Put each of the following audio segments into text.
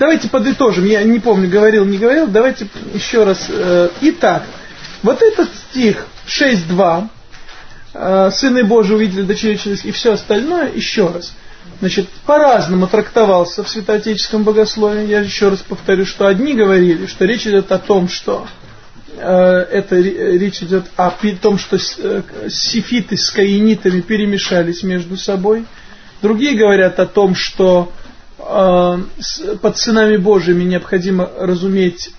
давайте подытожим. Я не помню, говорил, не говорил. Давайте еще раз. Э, итак, вот этот стих 6.2 э, Сыны Божии увидели дочерей человеческих и все остальное, еще раз. Значит, по-разному трактовался в святоотеческом богословии. Я еще раз повторю, что одни говорили, что речь идет о том, что Э, это речь идет о том, что сифиты с каинитами перемешались между собой. Другие говорят о том, что под сынами Божьими необходимо разуметь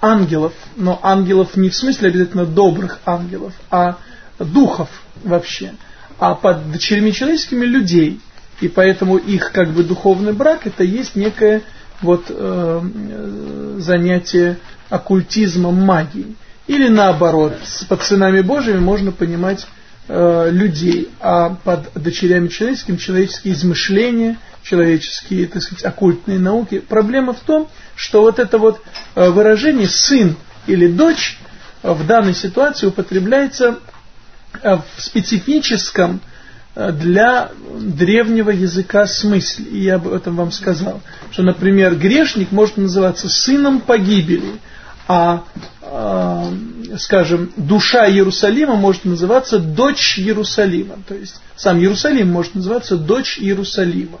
ангелов, но ангелов не в смысле обязательно добрых ангелов, а духов вообще, а под дочерями человеческими людей. И поэтому их как бы духовный брак это есть некое вот э, занятие оккультизмом, магией. Или наоборот, под сынами Божьими можно понимать э, людей, а под дочерями человеческими человеческие измышления, человеческие, так сказать, оккультные науки. Проблема в том, что вот это вот э, выражение «сын» или «дочь» в данной ситуации употребляется э, в специфическом э, для древнего языка смысле. И я об этом вам сказал. Что, например, грешник может называться сыном погибели – а, скажем, душа Иерусалима может называться дочь Иерусалима. То есть сам Иерусалим может называться дочь Иерусалима.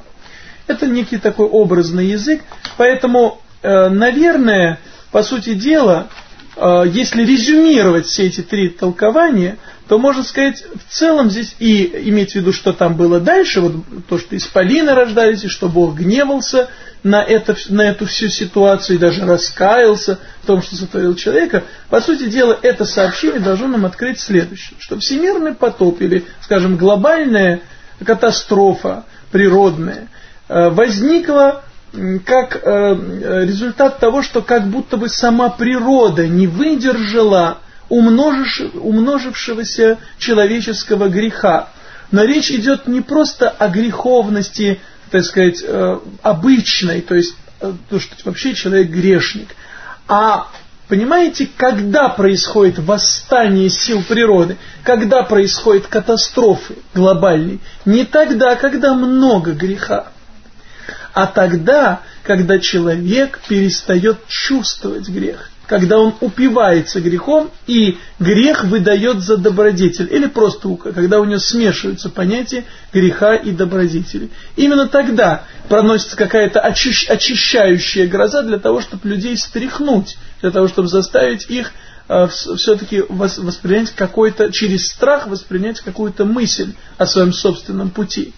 Это некий такой образный язык, поэтому, э, наверное, по сути дела, э, если резюмировать все эти три толкования, то можно сказать, в целом здесь и иметь в виду, что там было дальше, вот то, что исполины рождались, и что Бог гневался на, это, на эту всю ситуацию и даже раскаялся в том, что сотворил человека, по сути дела, это сообщение должно нам открыть следующее, что всемирный потоп или, скажем, глобальная катастрофа природная возникла как э, результат того, что как будто бы сама природа не выдержала умножившегося человеческого греха. Но речь идет не просто о греховности, так сказать, э, обычной, то есть э, то, что вообще человек грешник, а Понимаете, когда происходит восстание сил природы, когда происходит катастрофы глобальные, не тогда, когда много греха, а тогда, когда человек перестает чувствовать грех когда он упивается грехом, и грех выдает за добродетель, или просто когда у него смешиваются понятия греха и добродетели. Именно тогда проносится какая-то очищающая гроза для того, чтобы людей стряхнуть, для того, чтобы заставить их э, все-таки воспринять какой-то, через страх воспринять какую-то мысль о своем собственном пути.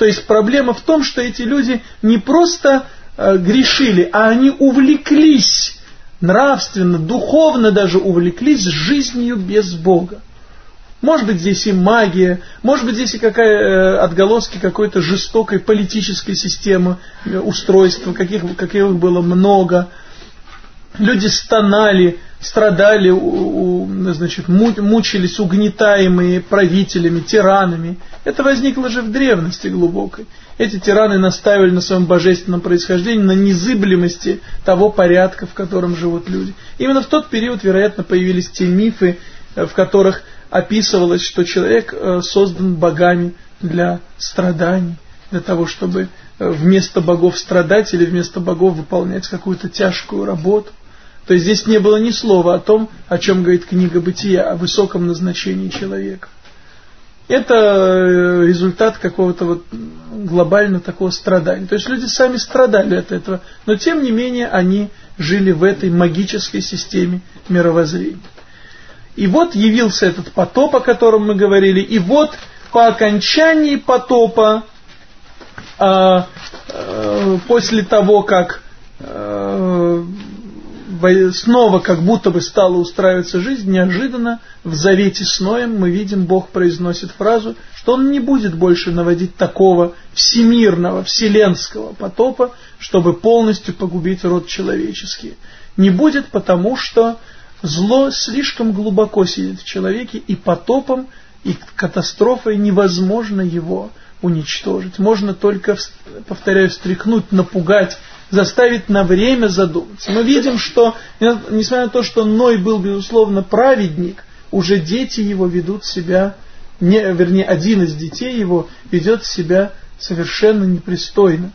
То есть проблема в том, что эти люди не просто э, грешили, а они увлеклись нравственно, духовно даже увлеклись жизнью без Бога. Может быть, здесь и магия, может быть, здесь и какая, э, отголоски какой-то жестокой политической системы, э, устройства, каких, каких было много. Люди стонали, страдали, у, у, значит, мучились угнетаемые правителями, тиранами. Это возникло же в древности глубокой. Эти тираны настаивали на своем божественном происхождении, на незыблемости того порядка, в котором живут люди. Именно в тот период, вероятно, появились те мифы, э, в которых описывалось, что человек э, создан богами для страданий, для того, чтобы э, вместо богов страдать или вместо богов выполнять какую-то тяжкую работу. То есть здесь не было ни слова о том, о чем говорит книга Бытия, о высоком назначении человека. Это э, результат какого-то вот глобально такого страдания. То есть люди сами страдали от этого, но тем не менее они жили в этой магической системе мировоззрения. И вот явился этот потоп, о котором мы говорили, и вот по окончании потопа, э, э, после того, как э, снова как будто бы стала устраиваться жизнь, неожиданно в завете с Ноем мы видим, Бог произносит фразу, что Он не будет больше наводить такого всемирного, вселенского потопа, чтобы полностью погубить род человеческий. Не будет, потому что зло слишком глубоко сидит в человеке, и потопом, и катастрофой невозможно его уничтожить. Можно только, повторяю, встряхнуть, напугать, заставить на время задуматься. Мы видим, что, несмотря на то, что Ной был, безусловно, праведник, уже дети его ведут себя, не, вернее, один из детей его ведет себя совершенно непристойно.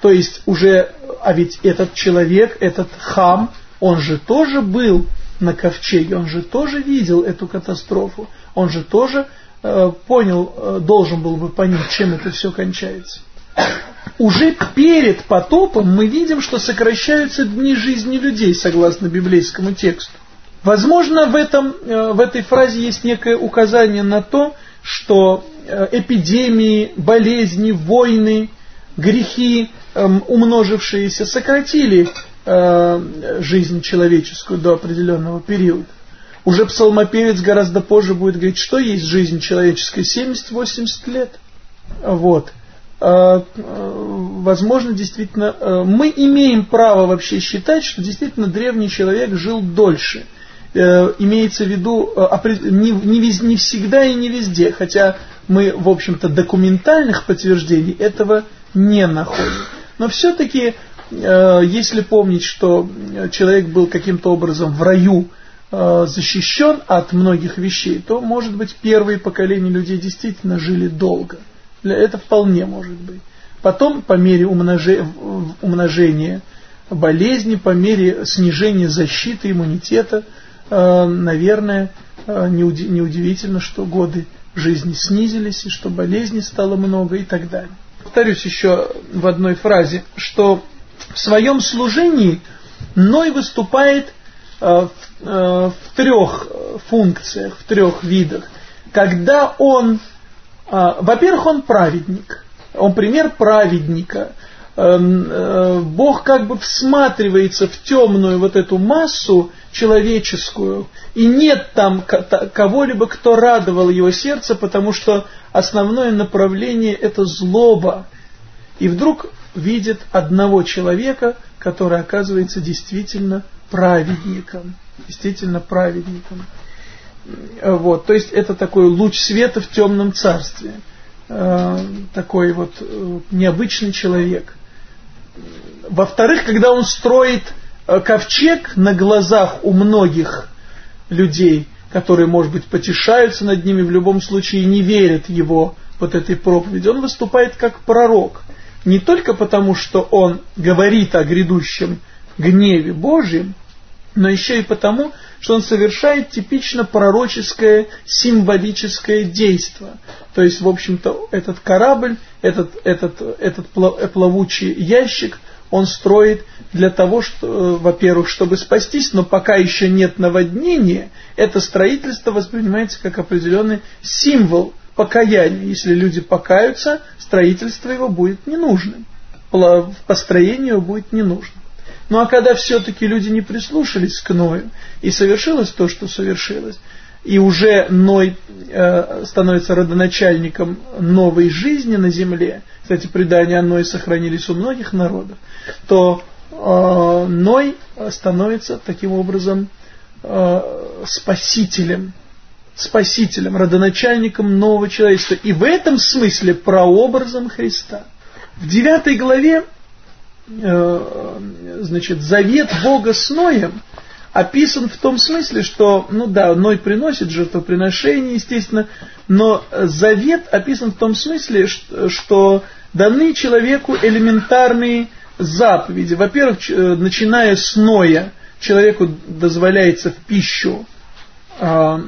То есть уже, а ведь этот человек, этот хам, он же тоже был на ковчеге, он же тоже видел эту катастрофу, он же тоже э, понял, э, должен был бы понять, чем это все кончается. Уже перед потопом мы видим, что сокращаются дни жизни людей, согласно библейскому тексту. Возможно, в, этом, э, в этой фразе есть некое указание на то, что э, эпидемии, болезни, войны, грехи, эм, умножившиеся, сократили э, жизнь человеческую до определенного периода. Уже псалмопевец гораздо позже будет говорить, что есть жизнь человеческая, 70-80 лет. Вот. Возможно, действительно, мы имеем право вообще считать, что действительно древний человек жил дольше – Э, имеется в виду э, не, всегда и не везде, хотя мы, в общем-то, документальных подтверждений этого не находим. Но все-таки, э, если помнить, что человек был каким-то образом в раю защищен от многих вещей, то, может быть, первые поколения людей действительно жили долго. Это вполне может быть. Потом, по мере умножения болезни, по мере снижения защиты иммунитета, Э, наверное, э, неудивительно, что годы жизни снизились, и что болезней стало много и так далее. Повторюсь еще в одной фразе, что в своем служении Ной выступает э, в трех функциях, в трех видах. Когда он, во-первых, он праведник, он пример праведника, Эм, э, Бог как бы всматривается в темную вот эту массу человеческую, и нет там кого-либо, кто радовал его сердце, потому что основное направление это злоба. И вдруг видит одного человека, который оказывается действительно праведником. Действительно праведником. Вот, то есть это такой луч света в темном царстве. Э, такой вот э, необычный человек – во-вторых, когда он строит э, ковчег на глазах у многих людей, которые, может быть, потешаются над ними, в любом случае не верят его вот этой проповеди, он выступает как пророк. Не только потому, что он говорит о грядущем гневе Божьем, но еще и потому, что он совершает типично пророческое символическое действие. То есть, в общем-то, этот корабль, этот, этот, этот плавучий ящик, он строит для того, что, э, во-первых, чтобы спастись, но пока еще нет наводнения, это строительство воспринимается как определенный символ покаяния. Если люди покаются, строительство его будет ненужным, построение его будет не нужно. Ну а когда все-таки люди не прислушались к Ною, и совершилось то, что совершилось, и уже Ной э, становится родоначальником новой жизни на земле, кстати, предания о Ное сохранились у многих народов, то э, Ной становится таким образом э, спасителем, спасителем, родоначальником нового человечества. И в этом смысле прообразом Христа. В девятой главе значит, завет Бога с Ноем описан в том смысле, что, ну да, Ной приносит жертвоприношение, естественно, но завет описан в том смысле, что даны человеку элементарные заповеди. Во-первых, э, начиная с Ноя, человеку дозволяется в пищу э,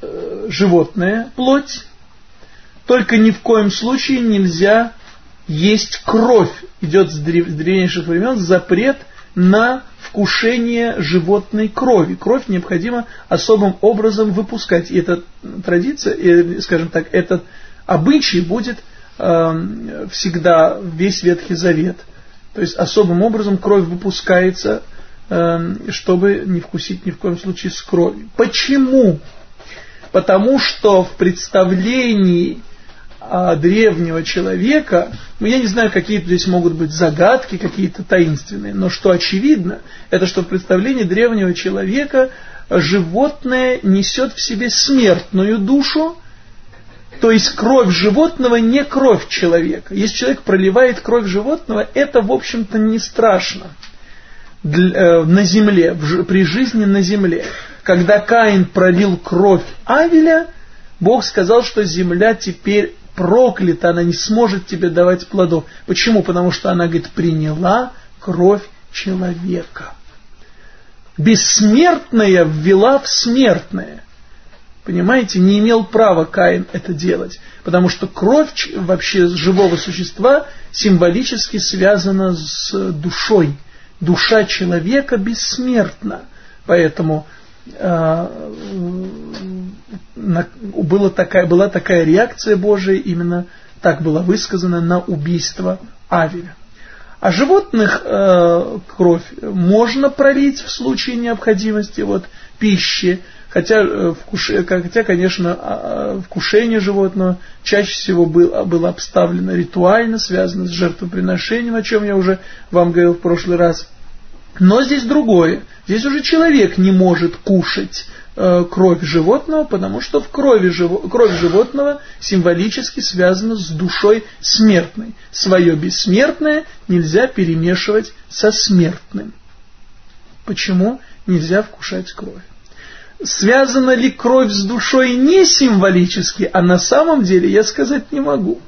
э, животное, плоть, только ни в коем случае нельзя есть кровь. Идет с древнейших времен запрет на вкушение животной крови. Кровь необходимо особым образом выпускать. И эта традиция, скажем так, этот обычай будет э, всегда весь Ветхий Завет. То есть особым образом кровь выпускается, э, чтобы не вкусить ни в коем случае с кровью. Почему? Потому что в представлении а, древнего человека, ну я не знаю, какие здесь могут быть загадки, какие-то таинственные, но что очевидно, это что в представлении древнего человека животное несет в себе смертную душу, то есть кровь животного не кровь человека. Если человек проливает кровь животного, это в общем-то не страшно э, на земле, при жизни на земле. Когда Каин пролил кровь Авеля, Бог сказал, что земля теперь проклята, она не сможет тебе давать плодов. Почему? Потому что она, говорит, приняла кровь человека. Бессмертная ввела в смертное. Понимаете, не имел права Каин это делать, потому что кровь вообще живого существа символически связана с душой. Душа человека бессмертна. Поэтому была, такая, была такая реакция Божия, именно так была высказана на убийство Авеля. А животных э, кровь можно пролить в случае необходимости вот, пищи, хотя, э, вкуш... хотя конечно, а, а, вкушение животного чаще всего было, было обставлено ритуально, связано с жертвоприношением, о чем я уже вам говорил в прошлый раз. Но здесь другое. Здесь уже человек не может кушать Э, кровь животного, потому что в крови кровь животного символически связана с душой смертной. Свое бессмертное нельзя перемешивать со смертным. Почему нельзя вкушать кровь? Связана ли кровь с душой не символически, а на самом деле я сказать не могу.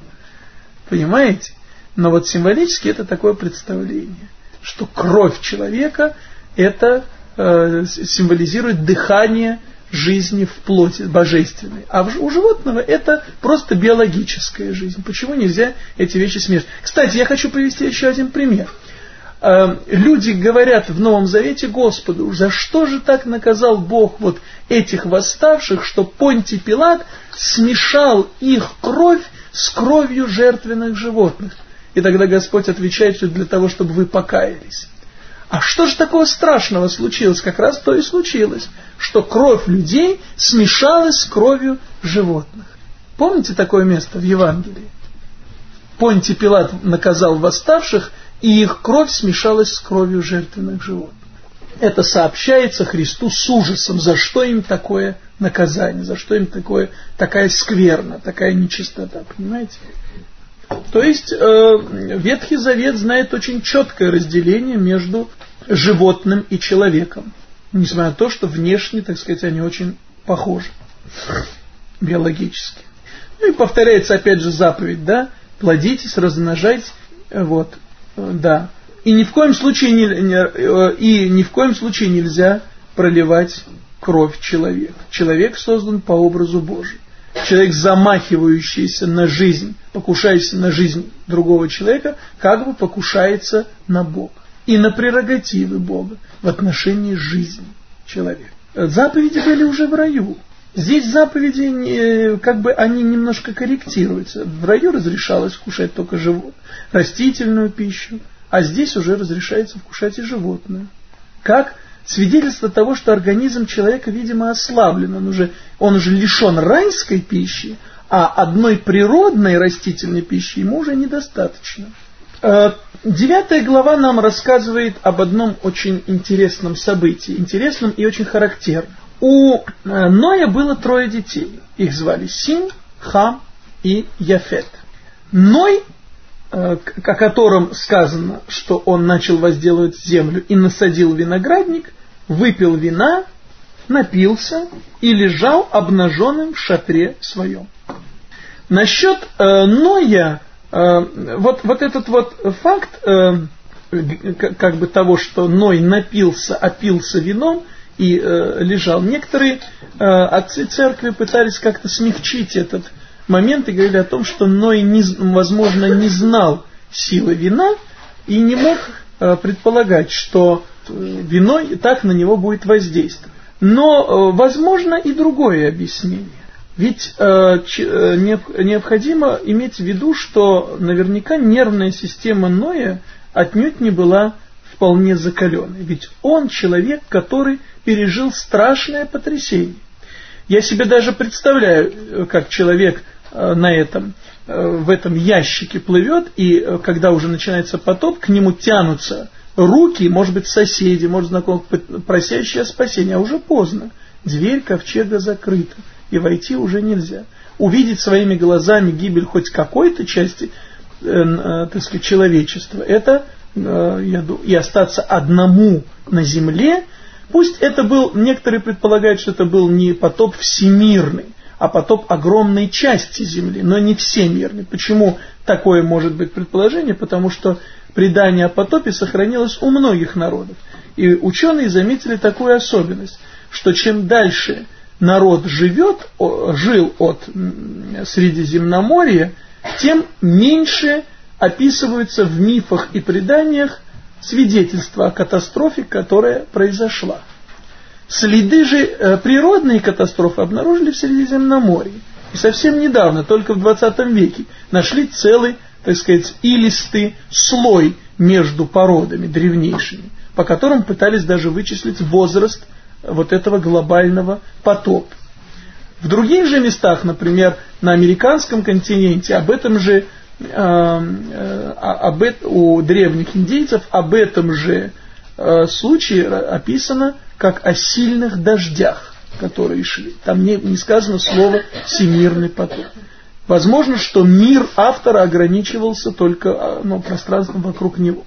Понимаете? Но вот символически это такое представление, что кровь человека это Э, символизирует дыхание жизни в плоти божественной. А у животного это просто биологическая жизнь. Почему нельзя эти вещи смешивать? Кстати, я хочу привести еще один пример. Э, люди говорят в Новом Завете Господу, за что же так наказал Бог вот этих восставших, что Понтий Пилат смешал их кровь с кровью жертвенных животных. И тогда Господь отвечает, для того, чтобы вы покаялись. А что же такого страшного случилось? Как раз то и случилось, что кровь людей смешалась с кровью животных. Помните такое место в Евангелии? Понтий Пилат наказал восставших, и их кровь смешалась с кровью жертвенных животных. Это сообщается Христу с ужасом, за что им такое наказание, за что им такое, такая скверна, такая нечистота, понимаете? То есть э, Ветхий Завет знает очень четкое разделение между животным и человеком, несмотря на то, что внешне, так сказать, они очень похожи биологически. Ну и повторяется опять же заповедь, да, плодитесь, размножайтесь, вот, да. И ни в коем случае не, не, э, и ни в коем случае нельзя проливать кровь человека. Человек создан по образу Божию человек, замахивающийся на жизнь, покушающийся на жизнь другого человека, как бы покушается на Бога и на прерогативы Бога в отношении жизни человека. Заповеди были уже в раю. Здесь заповеди, как бы они немножко корректируются. В раю разрешалось кушать только живот, растительную пищу, а здесь уже разрешается вкушать и животное. Как свидетельство того, что организм человека, видимо, ослаблен. Он уже, он уже лишен райской пищи, а одной природной растительной пищи ему уже недостаточно. Э, девятая глава нам рассказывает об одном очень интересном событии, интересном и очень характерном. У э, Ноя было трое детей. Их звали Син, Хам и Яфет. Ной о котором сказано, что он начал возделывать землю и насадил виноградник, выпил вина, напился и лежал обнаженным в шатре своем. Насчет э, Ноя, э, вот, вот этот вот факт, э, как бы того, что Ной напился, опился вином и э, лежал, некоторые э, отцы церкви пытались как-то смягчить этот моменты говорили о том, что Ной, не, возможно, не знал силы вина и не мог э, предполагать, что э, вино и так на него будет воздействовать. Но э, возможно и другое объяснение. Ведь э, необходимо иметь в виду, что наверняка нервная система Ноя отнюдь не была вполне закаленной. Ведь он человек, который пережил страшное потрясение. Я себе даже представляю, как человек на этом, э, в этом ящике плывет, и э, когда уже начинается потоп, к нему тянутся руки, может быть, соседи, может, знакомых, просящие о спасении, а уже поздно. Дверь ковчега закрыта, и войти уже нельзя. Увидеть своими глазами гибель хоть какой-то части, э, так сказать, человечества, это и остаться одному на земле, пусть это был, некоторые предполагают, что это был не потоп всемирный, а потоп огромной части земли, но не всемирный. Почему такое может быть предположение? Потому что предание о потопе сохранилось у многих народов. И ученые заметили такую особенность, что чем дальше народ живет, жил от Средиземноморья, тем меньше описываются в мифах и преданиях свидетельства о катастрофе, которая произошла. Следы же э, природной катастрофы обнаружили в Средиземноморье. И совсем недавно, только в 20 веке, нашли целый, так сказать, илистый слой между породами древнейшими, по которым пытались даже вычислить возраст вот этого глобального потопа. В других же местах, например, на американском континенте, об этом же э, э, об, у древних индейцев об этом же э, случае описано как о сильных дождях, которые шли. Там не, не сказано слово «всемирный потоп». Возможно, что мир автора ограничивался только ну, пространством вокруг него.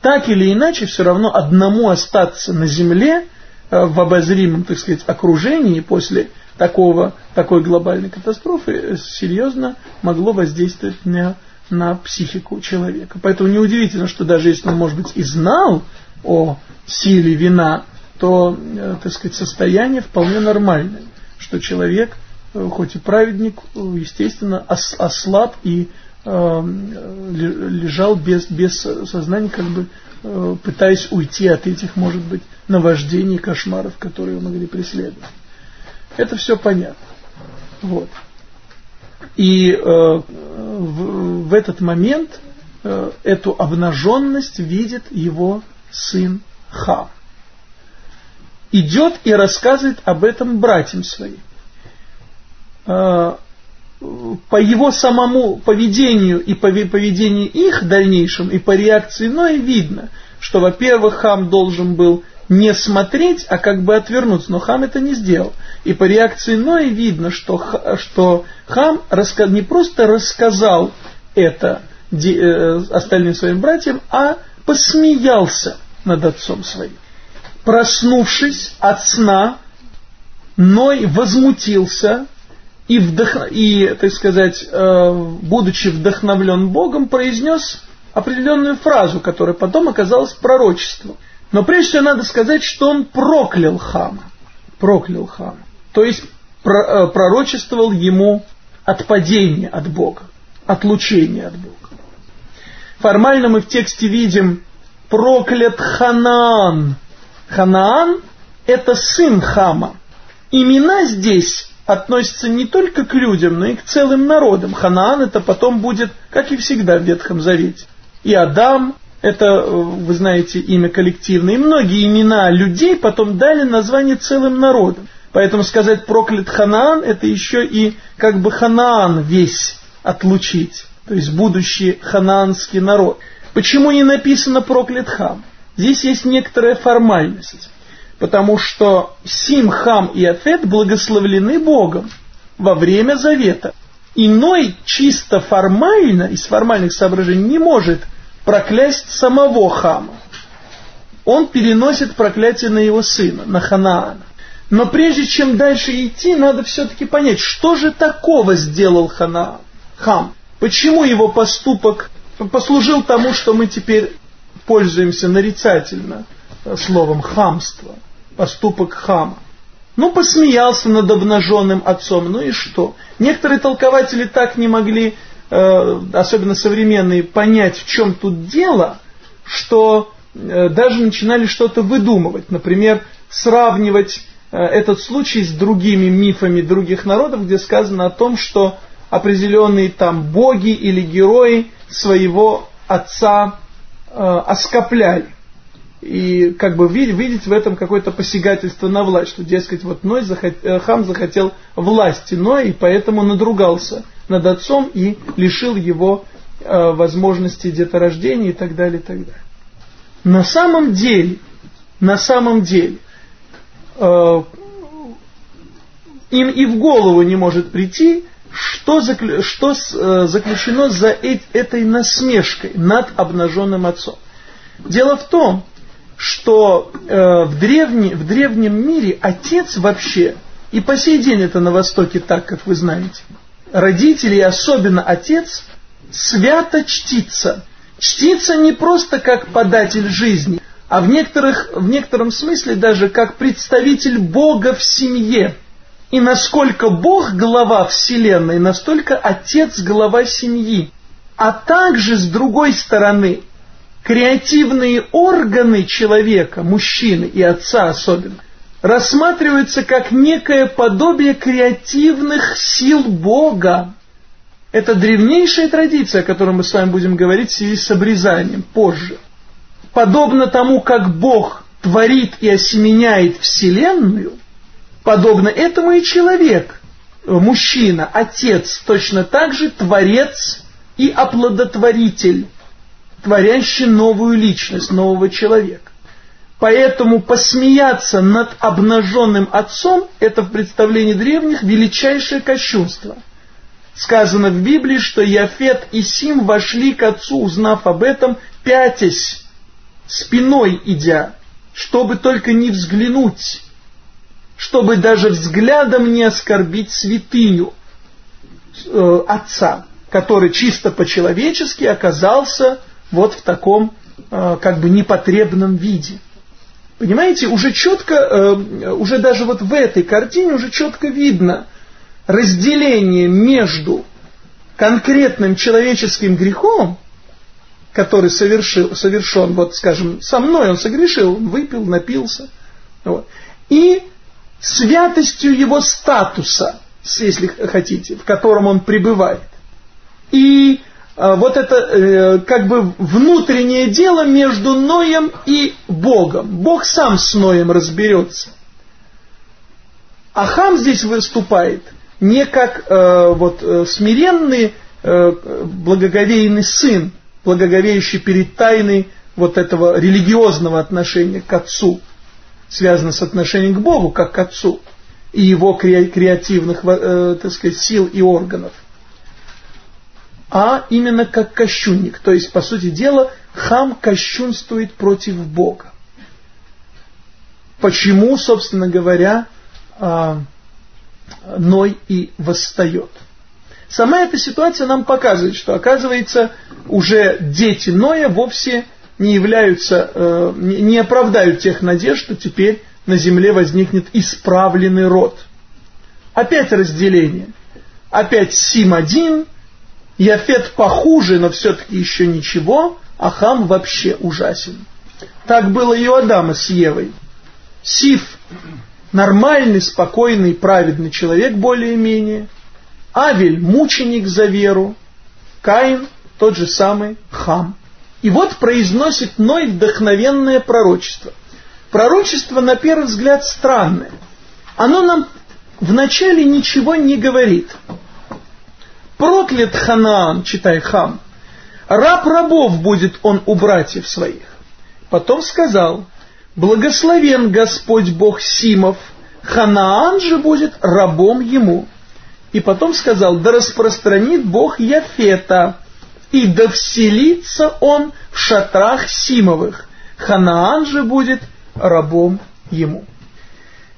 Так или иначе, все равно одному остаться на земле в обозримом, так сказать, окружении после такого, такой глобальной катастрофы серьезно могло воздействовать на, на психику человека. Поэтому неудивительно, что даже если он, может быть, и знал о силе вина, то, э, так сказать, состояние вполне нормальное, что человек, э, хоть и праведник, э, естественно, ослаб и лежал без, без сознания, как бы пытаясь уйти от этих, может быть, наваждений, кошмаров, которые могли преследовать. Это все понятно. Вот. И э, в, в этот момент э, эту обнаженность видит его сын Хам. Идет и рассказывает об этом братьям своим. Э, по его самому поведению и по поведению их дальнейшем, и по реакции Ноя видно, что, во-первых, Хам должен был не смотреть, а как бы отвернуться. Но Хам это не сделал. И по реакции Нои видно, что, что Хам не просто рассказал это э, остальным своим братьям, а посмеялся над отцом своим. Проснувшись от сна, Ной возмутился и, вдох... и так сказать, э, будучи вдохновлен Богом, произнес определенную фразу, которая потом оказалась пророчеством. Но прежде всего надо сказать, что он проклял Хама. Проклял Хама. То есть э, пророчествовал ему отпадение от Бога, отлучение от Бога. Формально мы в тексте видим проклят Ханаан. Ханаан – это сын Хама. Имена здесь относятся не только к людям, но и к целым народам. Ханаан это потом будет, как и всегда в Ветхом Завете. И Адам, это, вы знаете, имя коллективное, и многие имена людей потом дали название целым народам. Поэтому сказать проклят Ханаан, это еще и как бы Ханаан весь отлучить, то есть будущий ханаанский народ. Почему не написано проклят Хам? Здесь есть некоторая формальность, потому что Сим, Хам и Афет благословлены Богом во время завета. Иной чисто формально, из формальных соображений, не может проклясть самого Хама. Он переносит проклятие на его сына, на Ханаана. Но прежде чем дальше идти, надо все-таки понять, что же такого сделал Ханаан, Хам. Почему его поступок послужил тому, что мы теперь пользуемся нарицательно словом хамство, поступок хама. Ну, посмеялся над обнаженным отцом, ну и что? Некоторые толкователи так не могли Э, особенно современные, понять, в чем тут дело, что э, даже начинали что-то выдумывать. Например, сравнивать э, этот случай с другими мифами других народов, где сказано о том, что определенные там боги или герои своего отца оскопляли и как бы видеть в этом какое-то посягательство на власть, что, дескать, вот Ной захот... Э, хам захотел власти Ноя, и поэтому надругался над отцом и лишил его э, возможности деторождения и так далее, и так далее. На самом деле, на самом деле, э, им и в голову не может прийти, что, заклю... что э, заключено за этой насмешкой над обнаженным отцом. Дело в том, что э, в, древне, в древнем мире отец вообще И по сей день это на Востоке так, как вы знаете. Родители, особенно отец, свято чтится. Чтится не просто как податель жизни, а в, некоторых, в некотором смысле даже как представитель Бога в семье. И насколько Бог глава Вселенной, настолько Отец глава семьи. А также, с другой стороны, креативные органы человека, мужчины и отца особенно, рассматриваются как некое подобие креативных сил Бога. Это древнейшая традиция, о которой мы с вами будем говорить в связи с обрезанием позже. Подобно тому, как Бог творит и осеменяет Вселенную, подобно этому и человек, мужчина, отец, точно так же творец и оплодотворитель, творящий новую личность, нового человека. Поэтому посмеяться над обнаженным отцом – это в представлении древних величайшее кощунство. Сказано в Библии, что Яфет и Сим вошли к отцу, узнав об этом, пятясь, спиной идя, чтобы только не взглянуть, чтобы даже взглядом не оскорбить святыню э, отца, который чисто по-человечески оказался вот в таком э, как бы непотребном виде. Понимаете, уже четко, э, уже даже вот в этой картине уже четко видно разделение между конкретным человеческим грехом, который совершил, совершен, вот скажем, со мной он согрешил, выпил, напился, вот, и святостью его статуса, если хотите, в котором он пребывает. И а, вот это э, как бы внутреннее дело между Ноем и Богом. Бог сам с Ноем разберется. А Хам здесь выступает не как э, вот э, смиренный, э, благоговейный сын, благоговеющий перед тайной вот этого религиозного отношения к Отцу, связано с отношением к Богу, как к Отцу, и его креативных, э, так сказать, сил и органов а именно как кощунник. То есть, по сути дела, хам кощунствует против Бога. Почему, собственно говоря, а, Ной и восстает? Сама эта ситуация нам показывает, что, оказывается, уже дети Ноя вовсе не являются, э, не оправдают тех надежд, что теперь на земле возникнет исправленный род. Опять разделение. Опять Сим-1, Яфет похуже, но все-таки еще ничего, а Хам вообще ужасен. Так было и у Адама с Евой. Сиф – нормальный, спокойный, праведный человек более-менее. Авель – мученик за веру. Каин – тот же самый Хам. И вот произносит Ной вдохновенное пророчество. Пророчество, на первый взгляд, странное. Оно нам вначале ничего не говорит – Проклят Ханаан, читай Хам, раб рабов будет он у братьев своих. Потом сказал, благословен Господь Бог Симов, Ханаан же будет рабом ему. И потом сказал, да распространит Бог Яфета, и да вселится он в шатрах Симовых, Ханаан же будет рабом ему.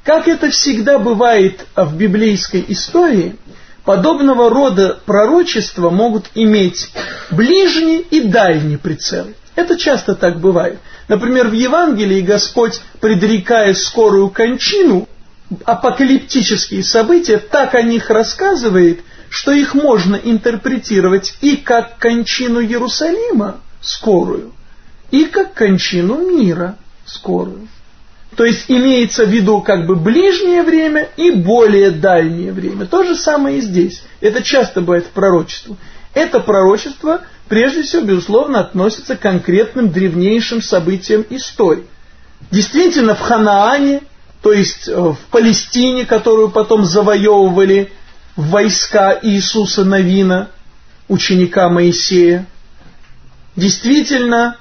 Как это всегда бывает в библейской истории – подобного рода пророчества могут иметь ближний и дальний прицел. Это часто так бывает. Например, в Евангелии Господь, предрекая скорую кончину, апокалиптические события, так о них рассказывает, что их можно интерпретировать и как кончину Иерусалима скорую, и как кончину мира скорую. То есть имеется в виду как бы ближнее время и более дальнее время. То же самое и здесь. Это часто бывает в пророчестве. Это пророчество, прежде всего, безусловно, относится к конкретным древнейшим событиям истории. Действительно, в Ханаане, то есть э, в Палестине, которую потом завоевывали войска Иисуса Навина, ученика Моисея, действительно,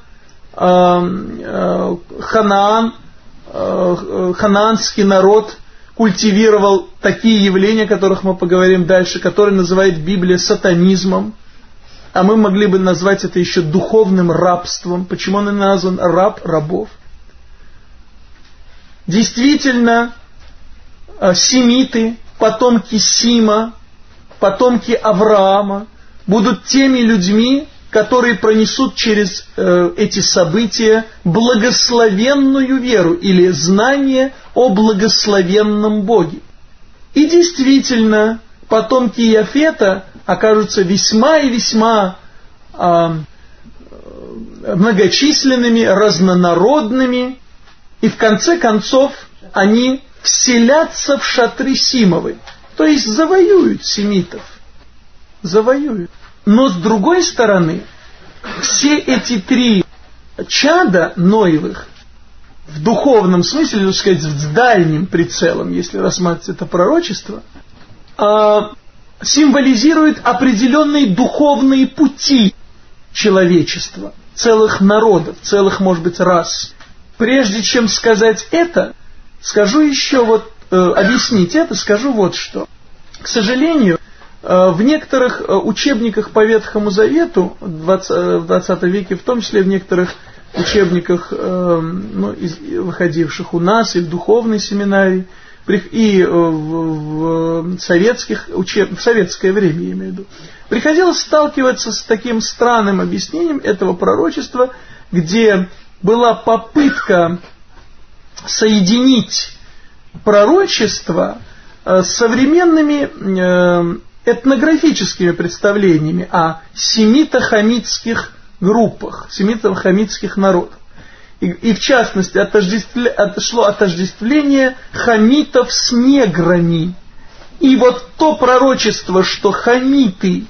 э, э, Ханаан – Э, ханаанский народ культивировал такие явления, о которых мы поговорим дальше, которые называет Библия сатанизмом, а мы могли бы назвать это еще духовным рабством. Почему он и назван раб рабов? Действительно, э, семиты, потомки Сима, потомки Авраама будут теми людьми, которые пронесут через э, эти события благословенную веру или знание о благословенном Боге. И действительно, потомки Яфета окажутся весьма и весьма э, многочисленными, разнонародными, и в конце концов они вселятся в шатры Симовы, то есть завоюют семитов, завоюют. Но с другой стороны, все эти три чада Ноевых в духовном смысле, так сказать, с дальним прицелом, если рассматривать это пророчество, а, символизируют определенные духовные пути человечества, целых народов, целых, может быть, рас. Прежде чем сказать это, скажу еще вот, э, объяснить это, скажу вот что. К сожалению, э, в некоторых э, учебниках по Ветхому Завету 20, в 20 веке, в том числе в некоторых учебниках, э, ну, из, выходивших у нас и в духовной семинарии, и в, в советских учеб... в советское время, я имею в виду, приходилось сталкиваться с таким странным объяснением этого пророчества, где была попытка соединить пророчество э, с современными э, этнографическими представлениями о семито-хамитских группах, семито-хамитских народах. И, в частности отошло отождествление хамитов с неграми. И вот то пророчество, что хамиты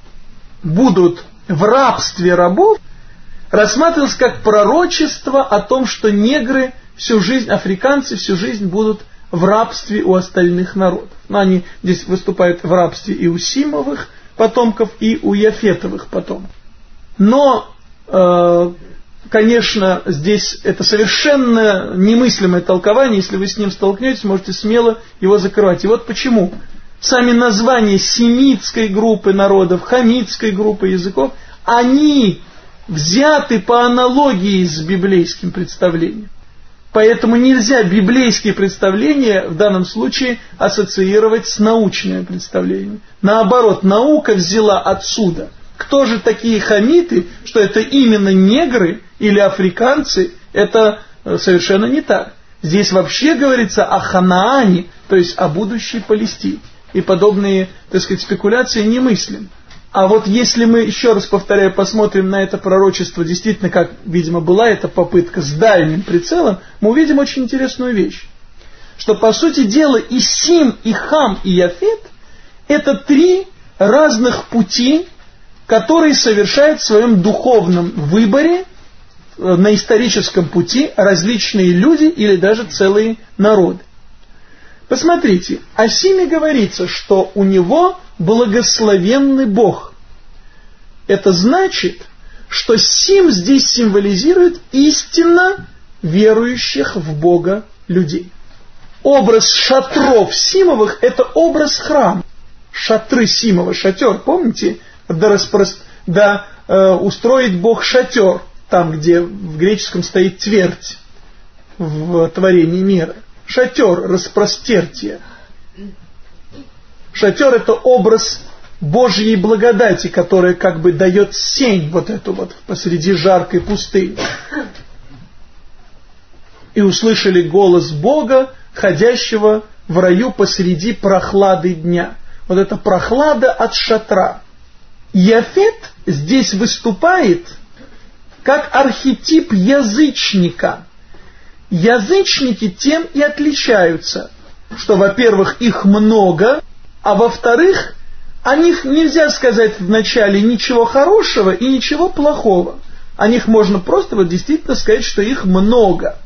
будут в рабстве рабов, рассматривалось как пророчество о том, что негры всю жизнь, африканцы всю жизнь будут в рабстве у остальных народов. Но они здесь выступают в рабстве и у Симовых потомков, и у Яфетовых потомков. Но, э, конечно, здесь это совершенно немыслимое толкование, если вы с ним столкнетесь, можете смело его закрывать. И вот почему. Сами названия семитской группы народов, хамитской группы языков, они взяты по аналогии с библейским представлением. Поэтому нельзя библейские представления в данном случае ассоциировать с научными представлениями. Наоборот, наука взяла отсюда. Кто же такие хамиты, что это именно негры или африканцы, это э, совершенно не так. Здесь вообще говорится о Ханаане, то есть о будущей Палестине. И подобные, так сказать, спекуляции немыслимы. А вот если мы, еще раз повторяю, посмотрим на это пророчество, действительно, как, видимо, была эта попытка с дальним прицелом, мы увидим очень интересную вещь. Что, по сути дела, и Сим, и Хам, и Яфет – это три разных пути, которые совершают в своем духовном выборе э, на историческом пути различные люди или даже целые народы. Посмотрите, о Симе говорится, что у него благословенный Бог. Это значит, что Сим здесь символизирует истинно верующих в Бога людей. Образ шатров Симовых – это образ храма. Шатры Симова, шатер, помните? Да, распрост... да э, устроить Бог шатер, там, где в греческом стоит твердь в творении мира. Шатер, распростертие – Шатер это образ Божьей благодати, которая как бы дает сень вот эту вот посреди жаркой пустыни. И услышали голос Бога, ходящего в раю посреди прохлады дня. Вот это прохлада от шатра. Яфет здесь выступает как архетип язычника. Язычники тем и отличаются, что, во-первых, их много, а во-вторых, о них нельзя сказать вначале ничего хорошего и ничего плохого. О них можно просто вот действительно сказать, что их много.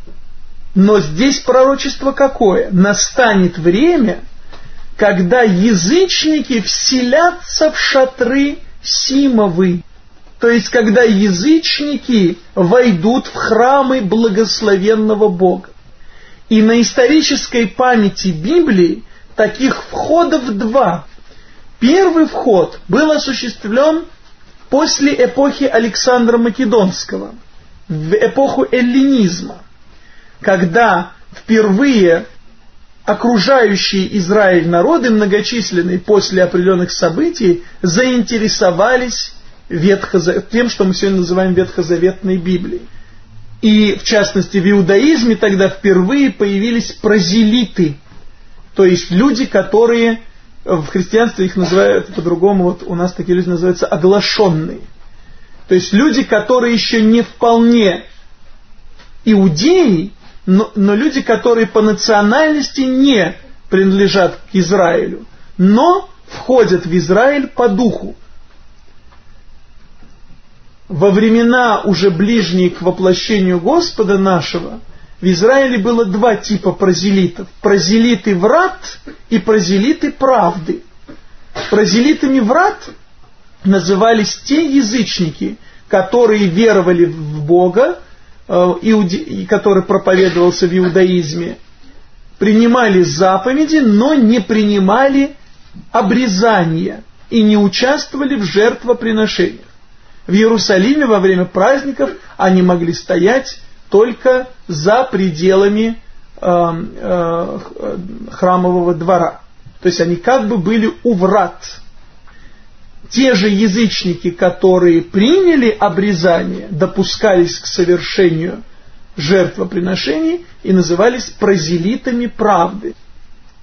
Но здесь пророчество какое? Настанет время, когда язычники вселятся в шатры Симовы. То есть, когда язычники войдут в храмы благословенного Бога. И на исторической памяти Библии таких входов два. Первый вход был осуществлен после эпохи Александра Македонского, в эпоху эллинизма, когда впервые окружающие Израиль народы, многочисленные после определенных событий, заинтересовались Ветхоза... тем, что мы сегодня называем Ветхозаветной Библией. И, в частности, в иудаизме тогда впервые появились прозелиты, то есть люди, которые в христианстве их называют по-другому, вот у нас такие люди называются оглашенные. То есть люди, которые еще не вполне иудеи, но, но люди, которые по национальности не принадлежат к Израилю, но входят в Израиль по духу. Во времена уже ближние к воплощению Господа нашего, в Израиле было два типа прозелитов. Прозелиты врат и прозелиты правды. Прозелитами врат назывались те язычники, которые веровали в Бога, Э, иуди, который проповедовался в иудаизме, принимали заповеди, но не принимали обрезания и не участвовали в жертвоприношениях. В Иерусалиме во время праздников они могли стоять только за пределами э, э, храмового двора. То есть они как бы были у врат те же язычники, которые приняли обрезание, допускались к совершению жертвоприношений и назывались прозелитами правды,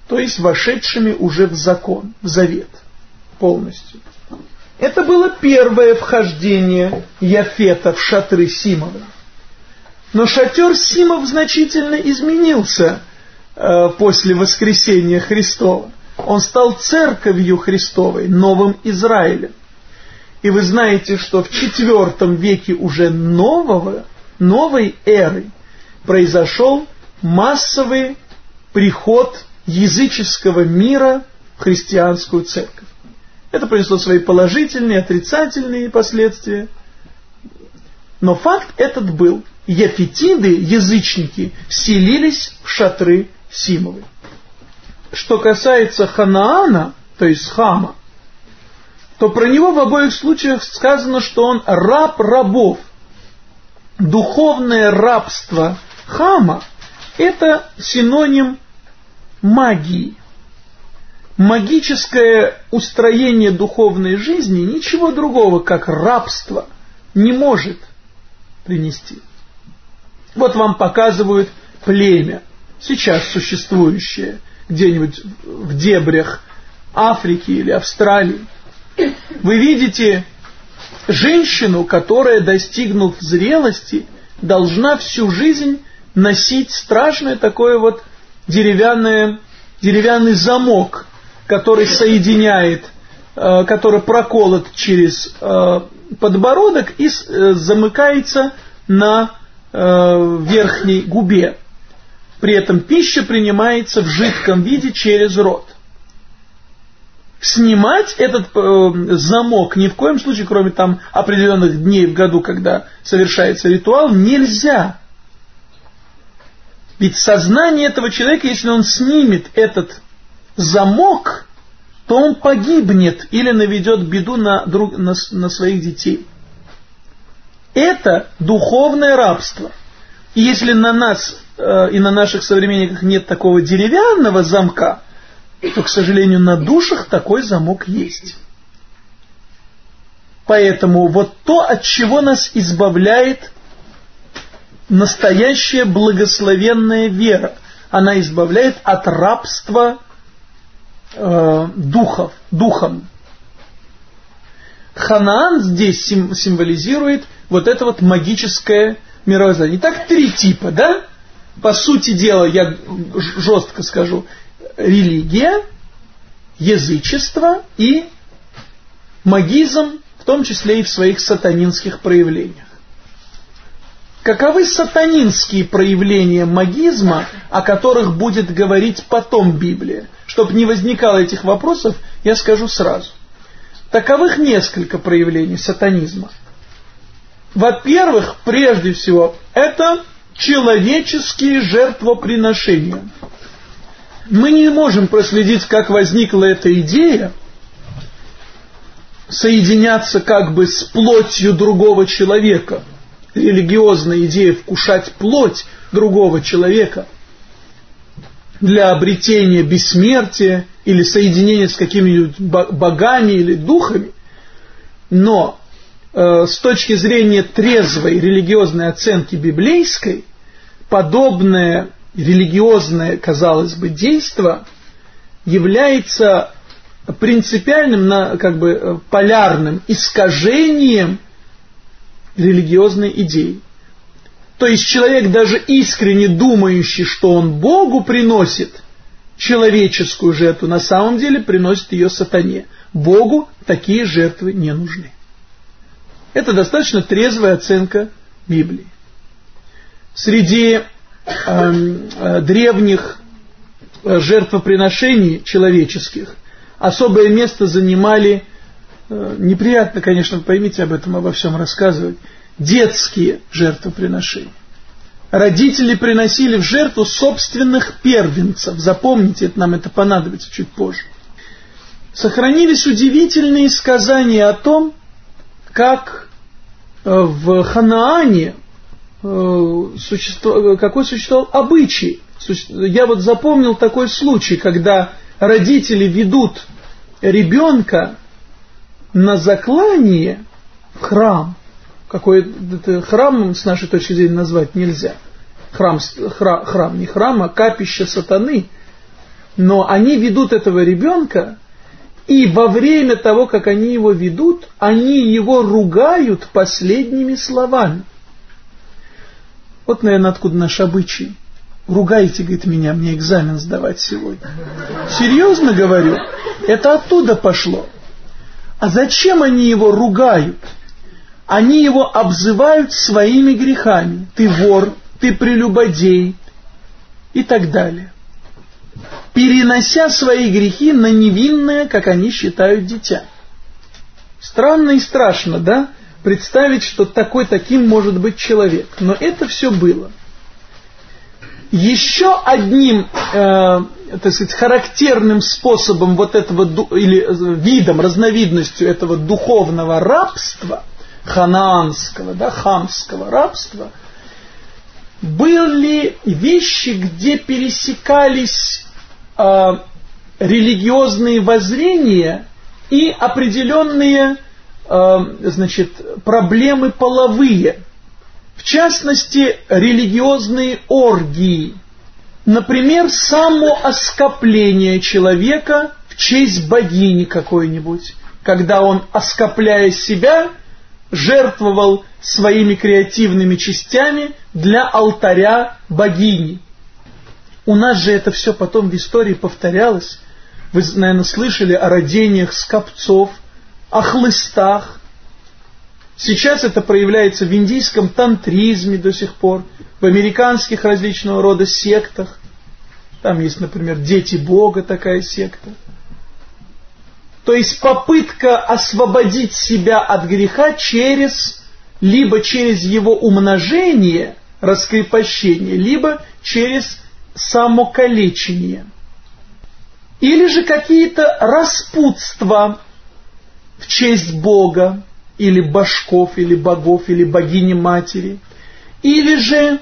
то есть вошедшими уже в закон, в завет полностью. Это было первое вхождение Яфета в шатры Симова. Но шатер Симов значительно изменился э, после воскресения Христова. Он стал церковью Христовой, новым Израилем. И вы знаете, что в IV веке уже нового, новой эры произошел массовый приход языческого мира в христианскую церковь. Это принесло свои положительные, отрицательные последствия. Но факт этот был. Яфетиды, язычники, селились в шатры Симовы. Что касается Ханаана, то есть Хама, то про него в обоих случаях сказано, что он раб рабов. Духовное рабство Хама – это синоним магии. Магическое устроение духовной жизни ничего другого, как рабство, не может принести. Вот вам показывают племя, сейчас существующее, где-нибудь в дебрях Африки или Австралии, вы видите женщину, которая, достигнув зрелости, должна всю жизнь носить страшное такое вот деревянное, деревянный замок, который соединяет, э, который проколот через э, подбородок и э, замыкается на верхней губе. При этом пища принимается в жидком виде через рот. Снимать этот э, замок ни в коем случае, кроме там определенных дней в году, когда совершается ритуал, нельзя. Ведь сознание этого человека, если он снимет этот замок, то он погибнет или наведет беду на, друг, на, на своих детей. Это духовное рабство. И если на нас э, и на наших современниках нет такого деревянного замка, то, к сожалению, на душах такой замок есть. Поэтому вот то, от чего нас избавляет настоящая благословенная вера, она избавляет от рабства э, духов, духом. Ханаан здесь сим, символизирует вот это вот магическое мировоззрение. Итак, три типа, да? По сути дела, я жестко скажу, религия, язычество и магизм, в том числе и в своих сатанинских проявлениях. Каковы сатанинские проявления магизма, о которых будет говорить потом Библия? Чтобы не возникало этих вопросов, я скажу сразу. Таковых несколько проявлений сатанизма. Во-первых, прежде всего, это человеческие жертвоприношения. Мы не можем проследить, как возникла эта идея, соединяться как бы с плотью другого человека. Религиозная идея вкушать плоть другого человека. Для обретения бессмертия или соединения с какими-нибудь богами или духами. Но э, с точки зрения трезвой религиозной оценки библейской, подобное религиозное, казалось бы, действо является принципиальным, на, как бы э, полярным искажением религиозной идеи. То есть человек, даже искренне думающий, что он Богу приносит человеческую жертву, на самом деле приносит ее сатане. Богу такие жертвы не нужны. Это достаточно трезвая оценка Библии. Среди эм, э, древних э, жертвоприношений человеческих особое место занимали, э, неприятно, конечно, поймите об этом, обо всем рассказывать, детские жертвоприношения. Родители приносили в жертву собственных первенцев. Запомните, это нам это понадобится чуть позже. Сохранились удивительные сказания о том, как э, в Ханаане э, существо, какой существовал обычай. Я вот запомнил такой случай, когда родители ведут ребенка на заклание в храм, какой это храмом с нашей точки зрения назвать нельзя. Храм, храм, храм, не храм, а капище сатаны. Но они ведут этого ребенка, и во время того, как они его ведут, они его ругают последними словами. Вот, наверное, откуда наш обычай. Ругайте, говорит, меня, мне экзамен сдавать сегодня. Серьезно говорю, это оттуда пошло. А зачем они его ругают? Они его обзывают своими грехами. Ты вор, ты прелюбодей и так далее. Перенося свои грехи на невинное, как они считают, дитя. Странно и страшно, да? Представить, что такой таким может быть человек. Но это все было. Еще одним, э, так сказать, характерным способом вот этого, или э, видом, разновидностью этого духовного рабства – ханаанского, да, хамского рабства, были вещи, где пересекались э, религиозные воззрения и определенные э, значит, проблемы половые. В частности, религиозные оргии. Например, само оскопление человека в честь богини какой-нибудь, когда он, оскопляя себя, жертвовал своими креативными частями для алтаря богини. У нас же это все потом в истории повторялось. Вы, наверное, слышали о родениях скопцов, о хлыстах. Сейчас это проявляется в индийском тантризме до сих пор, в американских различного рода сектах. Там есть, например, «Дети Бога» такая секта. То есть попытка освободить себя от греха через, либо через его умножение, раскрепощение, либо через самокалечение. Или же какие-то распутства в честь Бога, или башков, или богов, или богини-матери. Или же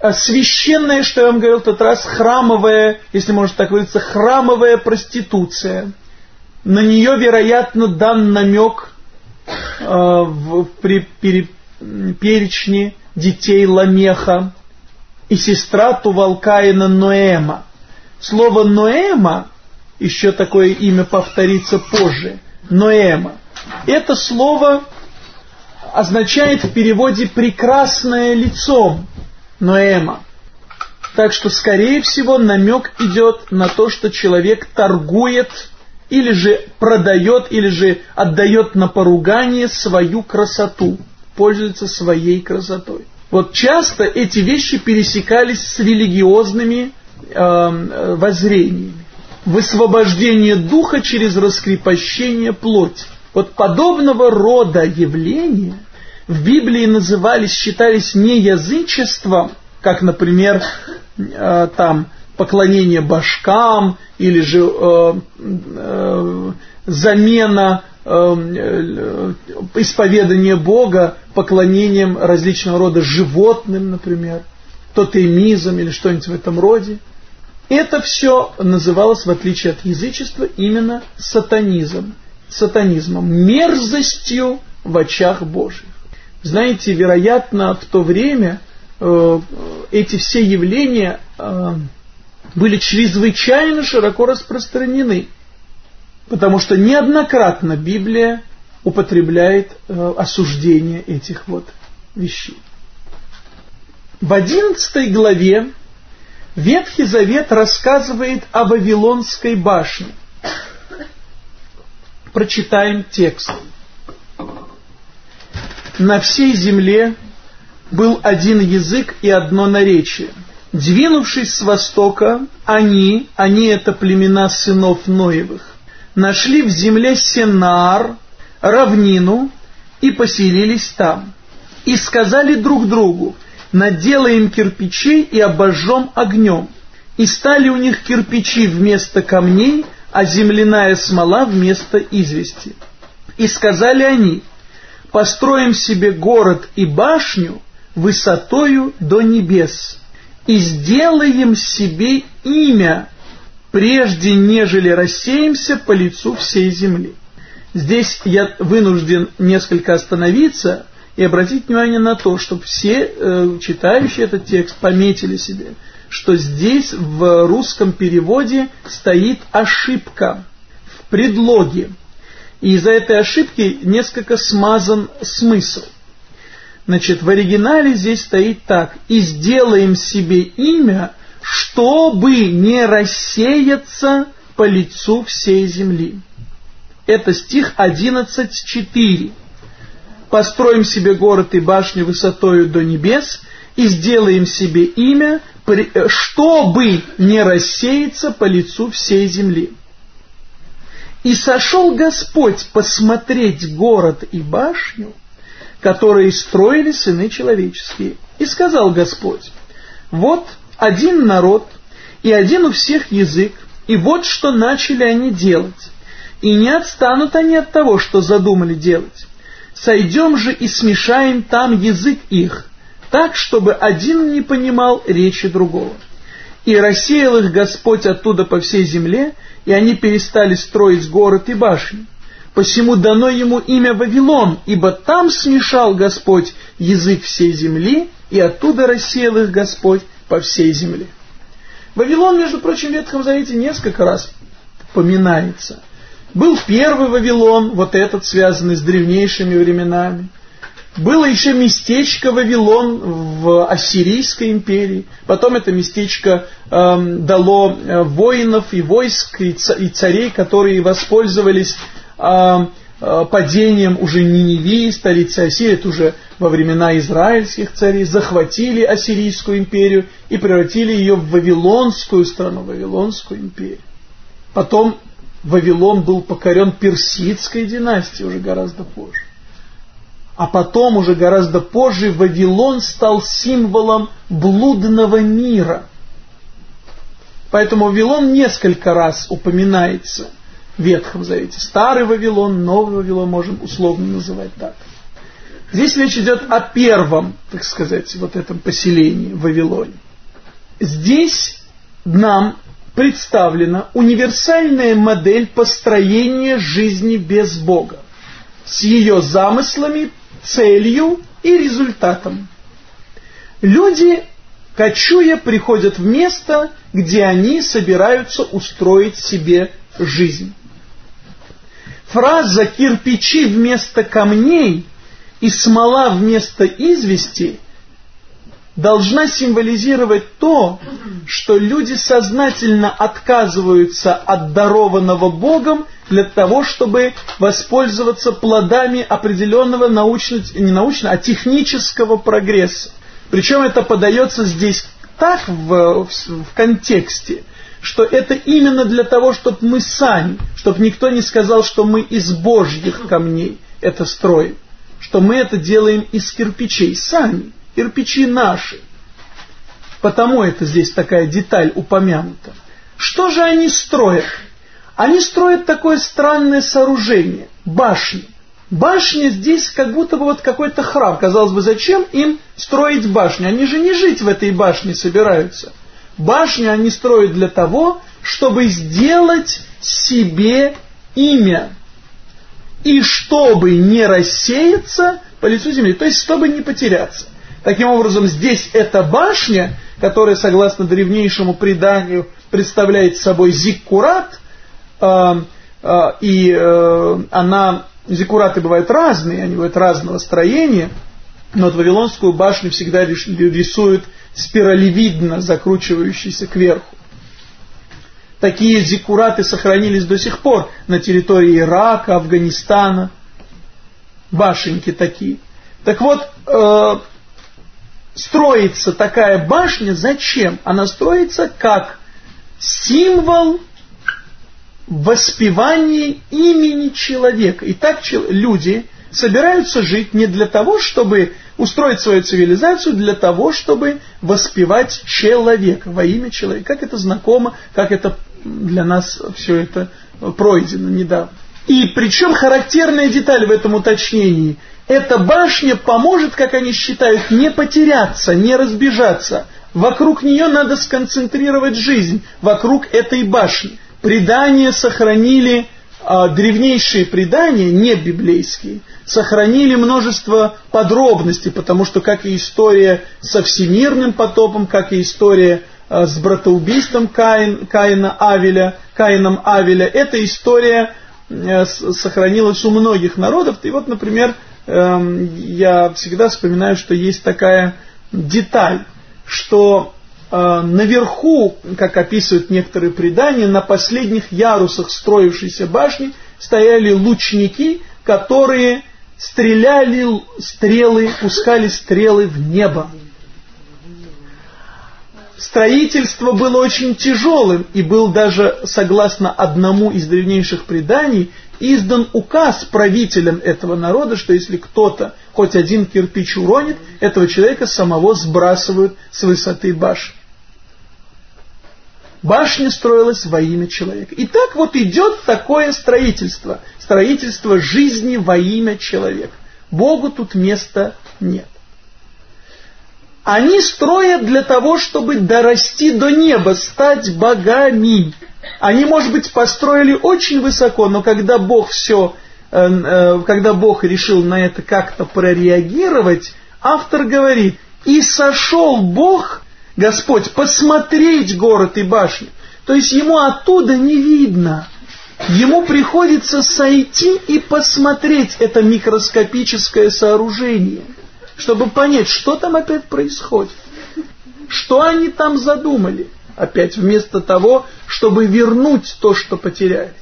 э, священная, что я вам говорил в тот раз, храмовая, если можно так выразиться, храмовая проституция – на нее, вероятно, дан намек э, в, при пере, перечне детей Ламеха и сестра Тувалкаина Ноэма. Слово Ноэма, еще такое имя повторится позже, Ноэма, это слово означает в переводе «прекрасное лицом» Ноэма. Так что, скорее всего, намек идет на то, что человек торгует или же продает, или же отдает на поругание свою красоту, пользуется своей красотой. Вот часто эти вещи пересекались с религиозными э, воззрениями. Высвобождение духа через раскрепощение плоти. Вот подобного рода явления в Библии назывались, считались не язычеством, как, например, э, там поклонение башкам или же э, э, замена э, э, исповедания Бога поклонением различного рода животным, например, тотемизм или что-нибудь в этом роде. Это все называлось, в отличие от язычества, именно сатанизм, сатанизмом, мерзостью в очах Божьих. Знаете, вероятно, в то время э, эти все явления э, были чрезвычайно широко распространены, потому что неоднократно Библия употребляет э, осуждение этих вот вещей. В одиннадцатой главе Ветхий Завет рассказывает о Вавилонской башне. Прочитаем текст. На всей земле был один язык и одно наречие. Двинувшись с востока, они, они это племена сынов Ноевых, нашли в земле Сенар, равнину, и поселились там. И сказали друг другу, наделаем кирпичей и обожжем огнем. И стали у них кирпичи вместо камней, а земляная смола вместо извести. И сказали они, построим себе город и башню высотою до небес, и сделаем себе имя, прежде нежели рассеемся по лицу всей земли. Здесь я вынужден несколько остановиться и обратить внимание на то, чтобы все э, читающие этот текст пометили себе, что здесь в русском переводе стоит ошибка в предлоге. И из-за этой ошибки несколько смазан смысл. Значит, в оригинале здесь стоит так. «И сделаем себе имя, чтобы не рассеяться по лицу всей земли». Это стих 11.4 построим себе город и башню высотою до небес и сделаем себе имя, э, чтобы не рассеяться по лицу всей земли. И сошел Господь посмотреть город и башню, которые строили сыны человеческие. И сказал Господь, вот один народ и один у всех язык, и вот что начали они делать. И не отстанут они от того, что задумали делать сойдем же и смешаем там язык их, так, чтобы один не понимал речи другого. И рассеял их Господь оттуда по всей земле, и они перестали строить город и башни. Посему дано ему имя Вавилон, ибо там смешал Господь язык всей земли, и оттуда рассеял их Господь по всей земле. Вавилон, между прочим, в Ветхом Завете несколько раз поминается. Был первый Вавилон, вот этот, связанный с древнейшими временами. Было еще местечко Вавилон в Ассирийской империи. Потом это местечко э, дало воинов и войск и, царей, которые воспользовались падением уже Ниневии, столицы Ассирии, это уже во времена израильских царей, захватили Ассирийскую империю и превратили ее в Вавилонскую страну, Вавилонскую империю. Потом Вавилон был покорен персидской династией уже гораздо позже. А потом, уже гораздо позже, Вавилон стал символом блудного мира. Поэтому Вавилон несколько раз упоминается Ветхом Завете. Старый Вавилон, Новый Вавилон можем условно называть так. Здесь речь идет о первом, так сказать, вот этом поселении в Вавилоне. Здесь нам представлена универсальная модель построения жизни без Бога с ее замыслами, целью и результатом. Люди, кочуя, приходят в место, где они собираются устроить себе жизнь. Фраза «кирпичи вместо камней» и «смола вместо извести» должна символизировать то, что люди сознательно отказываются от дарованного Богом для того, чтобы воспользоваться плодами определенного научного, не научного, а технического прогресса. Причем это подается здесь так в, в, в контексте, что это именно для того, чтобы мы сами, чтобы никто не сказал, что мы из божьих камней это строим, что мы это делаем из кирпичей сами кирпичи наши. Потому это здесь такая деталь упомянута. Что же они строят? Они строят такое странное сооружение, башни. Башня здесь как будто бы вот какой-то храм. Казалось бы, зачем им строить башню? Они же не жить в этой башне собираются. Башни они строят для того, чтобы сделать себе имя. И чтобы не рассеяться по лицу земли, то есть чтобы не потеряться. Таким образом, здесь эта башня, которая, согласно древнейшему преданию, представляет собой зиккурат, э, э, и э, она, зиккураты бывают разные, они бывают разного строения, но вот Вавилонскую башню всегда рисуют спиралевидно закручивающейся кверху. Такие зиккураты сохранились до сих пор на территории Ирака, Афганистана. Башенки такие. Так вот, э, строится такая башня зачем? Она строится как символ воспевания имени человека. И так люди собираются жить не для того, чтобы устроить свою цивилизацию, для того, чтобы воспевать человека во имя человека. Как это знакомо, как это для нас все это пройдено недавно. И причем характерная деталь в этом уточнении. Эта башня поможет, как они считают, не потеряться, не разбежаться. Вокруг нее надо сконцентрировать жизнь, вокруг этой башни. Предания сохранили, древнейшие предания, не библейские, сохранили множество подробностей, потому что как и история со всемирным потопом, как и история а, с братоубийством Каин, Каина Авеля, Каином Авеля, эта история э, сохранилась у многих народов. И вот, например, эм, я всегда вспоминаю, что есть такая деталь, что наверху, как описывают некоторые предания, на последних ярусах строившейся башни стояли лучники, которые стреляли стрелы, пускали стрелы в небо. Строительство было очень тяжелым, и был даже, согласно одному из древнейших преданий, издан указ правителям этого народа, что если кто-то хоть один кирпич уронит, этого человека самого сбрасывают с высоты башни. Башня строилась во имя человека. И так вот идет такое строительство. Строительство жизни во имя человека. Богу тут места нет. Они строят для того, чтобы дорасти до неба, стать богами. Они, может быть, построили очень высоко, но когда Бог все, э, э, когда Бог решил на это как-то прореагировать, автор говорит, и сошел Бог Господь посмотреть город и башню. То есть ему оттуда не видно. Ему приходится сойти и посмотреть это микроскопическое сооружение, чтобы понять, что там опять происходит. Что они там задумали? Опять вместо того, чтобы вернуть то, что потеряли.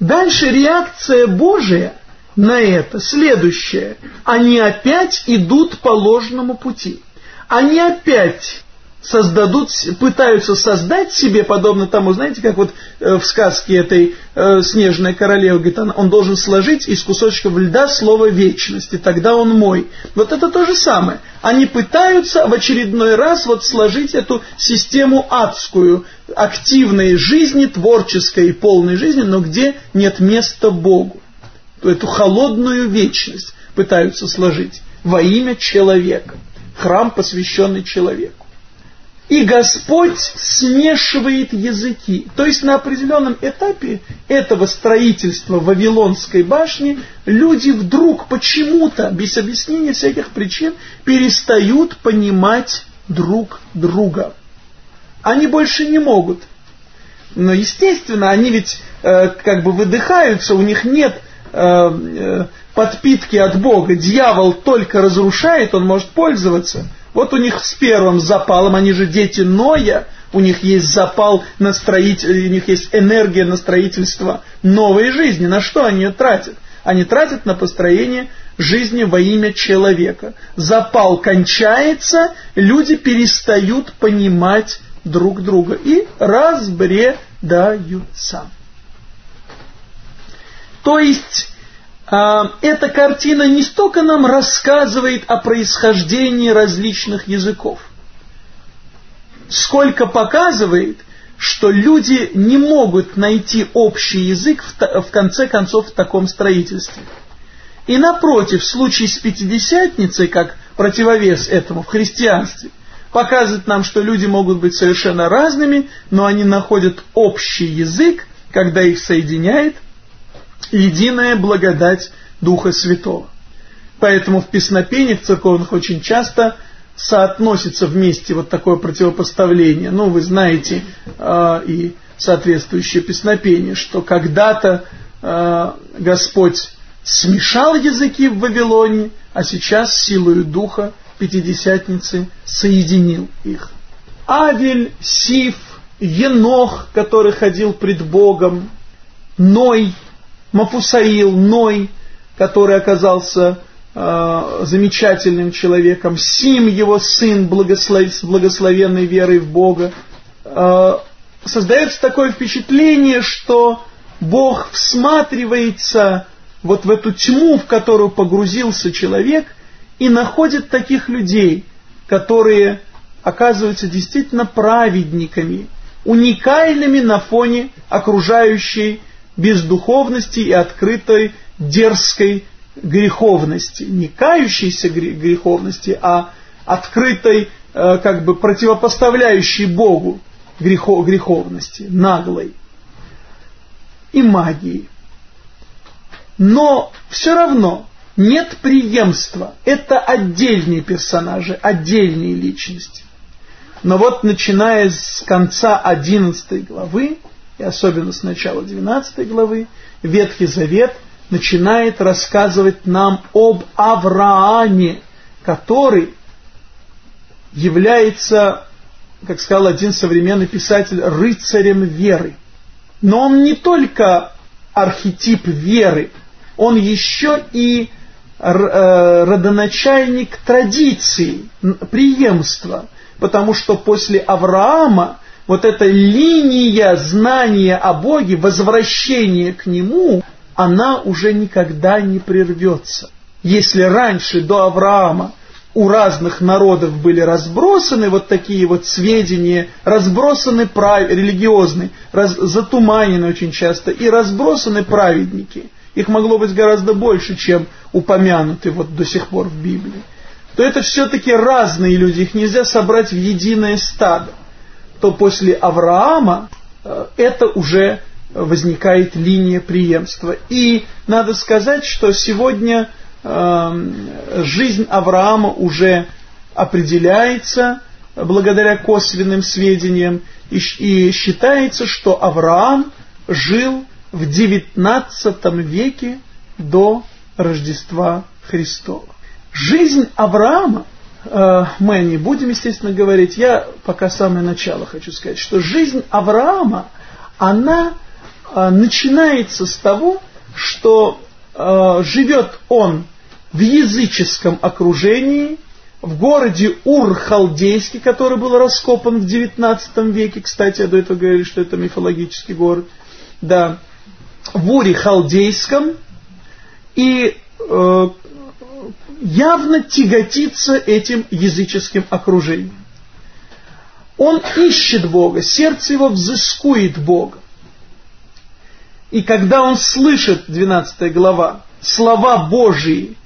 Дальше реакция Божия на это следующая. Они опять идут по ложному пути. Они опять создадут, пытаются создать себе, подобно тому, знаете, как вот э, в сказке этой э, «Снежная королева», говорит, он, он должен сложить из кусочков льда слово вечности, тогда он мой. Вот это то же самое. Они пытаются в очередной раз вот сложить эту систему адскую, активной жизни, творческой и полной жизни, но где нет места Богу. Эту холодную вечность пытаются сложить во имя человека. Храм, посвященный человеку. И Господь смешивает языки. То есть на определенном этапе этого строительства Вавилонской башни люди вдруг почему-то, без объяснения всяких причин, перестают понимать друг друга. Они больше не могут. Но естественно, они ведь э, как бы выдыхаются, у них нет э, э, подпитки от Бога. Дьявол только разрушает, он может пользоваться – вот у них с первым запалом, они же дети Ноя, у них есть запал на строительство, у них есть энергия на строительство новой жизни. На что они ее тратят? Они тратят на построение жизни во имя человека. Запал кончается, люди перестают понимать друг друга и разбредаются. То есть эта картина не столько нам рассказывает о происхождении различных языков, сколько показывает, что люди не могут найти общий язык в, в конце концов в таком строительстве. И напротив, в случае с Пятидесятницей, как противовес этому в христианстве, показывает нам, что люди могут быть совершенно разными, но они находят общий язык, когда их соединяет единая благодать Духа Святого. Поэтому в песнопениях церковных очень часто соотносится вместе вот такое противопоставление. Ну, вы знаете э, и соответствующее песнопение, что когда-то э, Господь смешал языки в Вавилоне, а сейчас силою Духа Пятидесятницы соединил их. Авель, Сиф, Енох, который ходил пред Богом, Ной, Мафусаил, Ной, который оказался э, замечательным человеком, Сим, его сын, благослов, с благословенной верой в Бога. Э, создается такое впечатление, что Бог всматривается вот в эту тьму, в которую погрузился человек, и находит таких людей, которые оказываются действительно праведниками, уникальными на фоне окружающей бездуховности и открытой дерзкой греховности. Не кающейся греховности, а открытой, э, как бы противопоставляющей Богу греховности, наглой и магии. Но все равно нет преемства. Это отдельные персонажи, отдельные личности. Но вот начиная с конца 11 главы, и особенно с начала 12 главы, Ветхий Завет начинает рассказывать нам об Аврааме, который является, как сказал один современный писатель, рыцарем веры. Но он не только архетип веры, он еще и Э, родоначальник традиции, преемства, потому что после Авраама вот эта линия знания о Боге, возвращение к Нему, она уже никогда не прервется. Если раньше, до Авраама, у разных народов были разбросаны вот такие вот сведения, разбросаны прав... религиозные, раз... затуманены очень часто, и разбросаны праведники – их могло быть гораздо больше, чем упомянуты вот до сих пор в Библии, то это все-таки разные люди, их нельзя собрать в единое стадо. То после Авраама э, это уже возникает линия преемства. И надо сказать, что сегодня э, жизнь Авраама уже определяется благодаря косвенным сведениям, и, считается, что Авраам жил в XIX веке до Рождества Христова. Жизнь Авраама, мы не будем, естественно, говорить, я пока самое начало хочу сказать, что жизнь Авраама, она э, начинается с того, что э, живет он в языческом окружении, в городе Ур-Халдейский, который был раскопан в XIX веке, кстати, я до этого говорили, что это мифологический город, да, в Уре Халдейском и э, явно тяготится этим языческим окружением. Он ищет Бога, сердце его взыскует Бога. И когда он слышит, 12 глава, слова Божии,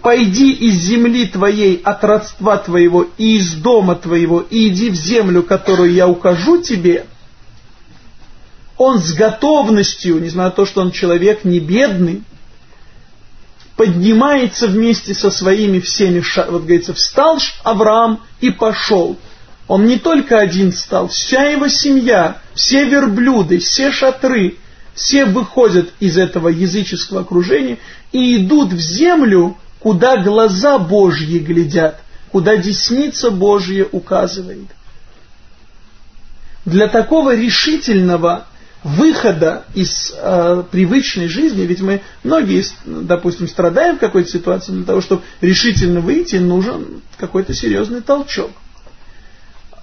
«Пойди из земли твоей, от родства твоего и из дома твоего, и иди в землю, которую я укажу тебе», он с готовностью, несмотря на то, что он человек не бедный, поднимается вместе со своими всеми, вот говорится, встал Авраам и пошел. Он не только один стал, вся его семья, все верблюды, все шатры, все выходят из этого языческого окружения и идут в землю, куда глаза Божьи глядят, куда десница Божья указывает. Для такого решительного выхода из э, привычной жизни, ведь мы многие, допустим, страдаем в какой-то ситуации, для того, чтобы решительно выйти, нужен какой-то серьезный толчок.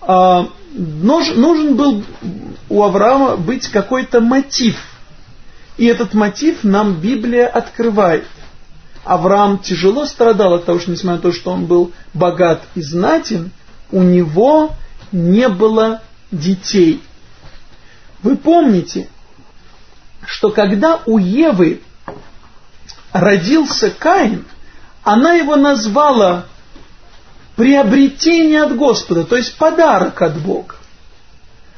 А, нужен, нужен был у Авраама быть какой-то мотив. И этот мотив нам Библия открывает. Авраам тяжело страдал от того, что, несмотря на то, что он был богат и знатен, у него не было детей. Вы помните, что когда у Евы родился Каин, она его назвала приобретение от Господа, то есть подарок от Бога.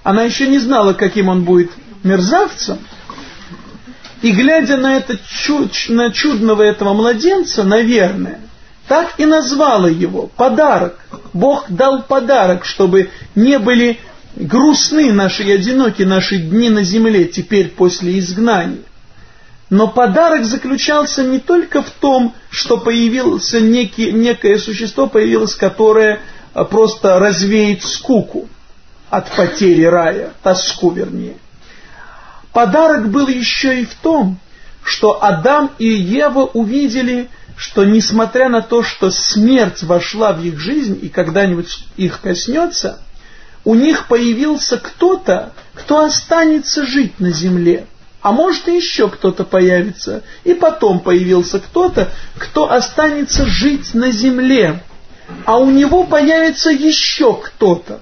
Она еще не знала, каким он будет мерзавцем, и глядя на, это на чудного этого младенца, наверное, так и назвала его подарок. Бог дал подарок, чтобы не были грустны наши и одиноки наши дни на земле теперь после изгнания. Но подарок заключался не только в том, что появилось некий, некое существо, появилось, которое а, просто развеет скуку от потери рая, тоску вернее. Подарок был еще и в том, что Адам и Ева увидели, что несмотря на то, что смерть вошла в их жизнь и когда-нибудь их коснется, у них появился кто-то, кто останется жить на земле. А может и еще кто-то появится. И потом появился кто-то, кто останется жить на земле. А у него появится еще кто-то.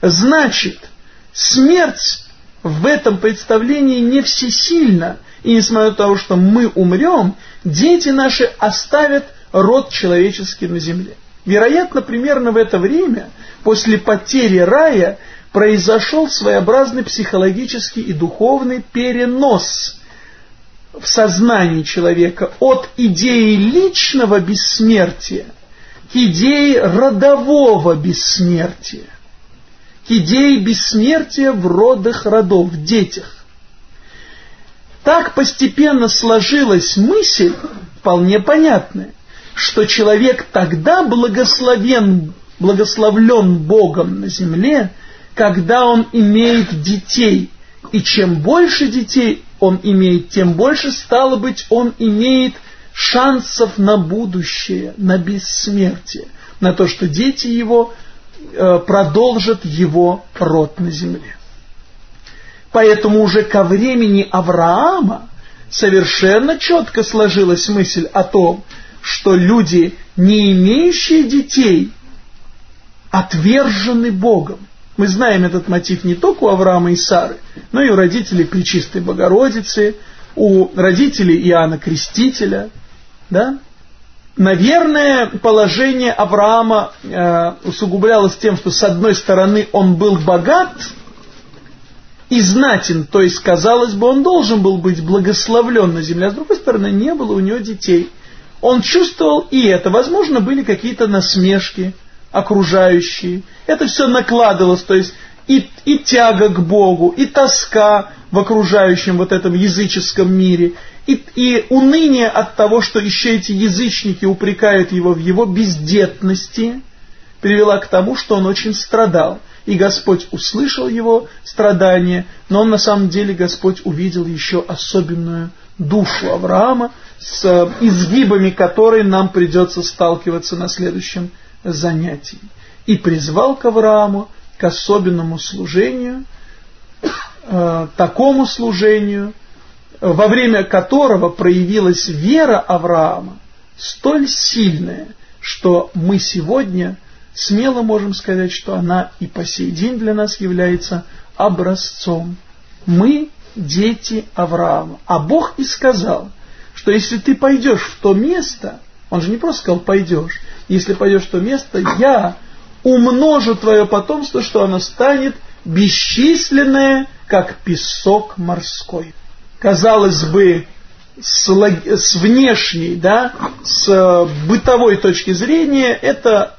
Значит, смерть в этом представлении не всесильна. И несмотря на то, что мы умрем, дети наши оставят род человеческий на земле. Вероятно, примерно в это время, после потери рая, произошел своеобразный психологический и духовный перенос в сознании человека от идеи личного бессмертия к идее родового бессмертия, к идее бессмертия в родах родов, в детях. Так постепенно сложилась мысль, вполне понятная, что человек тогда благословен, благословлен Богом на земле – когда он имеет детей. И чем больше детей он имеет, тем больше, стало быть, он имеет шансов на будущее, на бессмертие, на то, что дети его э, продолжат его род на земле. Поэтому уже ко времени Авраама совершенно четко сложилась мысль о том, что люди, не имеющие детей, отвержены Богом. Мы знаем этот мотив не только у Авраама и Сары, но и у родителей Пречистой Богородицы, у родителей Иоанна Крестителя. Да? Наверное, положение Авраама э, усугублялось тем, что с одной стороны он был богат и знатен, то есть, казалось бы, он должен был быть благословлен на земле, а с другой стороны, не было у него детей. Он чувствовал и это. Возможно, были какие-то насмешки, окружающие. Это все накладывалось, то есть и, и тяга к Богу, и тоска в окружающем вот этом языческом мире, и, и уныние от того, что еще эти язычники упрекают его в его бездетности, привела к тому, что он очень страдал. И Господь услышал его страдания, но он на самом деле, Господь увидел еще особенную душу Авраама, с изгибами которой нам придется сталкиваться на следующем занятий и призвал к Аврааму к особенному служению, э, такому служению, во время которого проявилась вера Авраама столь сильная, что мы сегодня смело можем сказать, что она и по сей день для нас является образцом. Мы дети Авраама. А Бог и сказал, что если ты пойдешь в то место, он же не просто сказал пойдешь, если пойдешь в то место, я умножу твое потомство, что оно станет бесчисленное, как песок морской. Казалось бы, с, с внешней, да, с бытовой точки зрения, это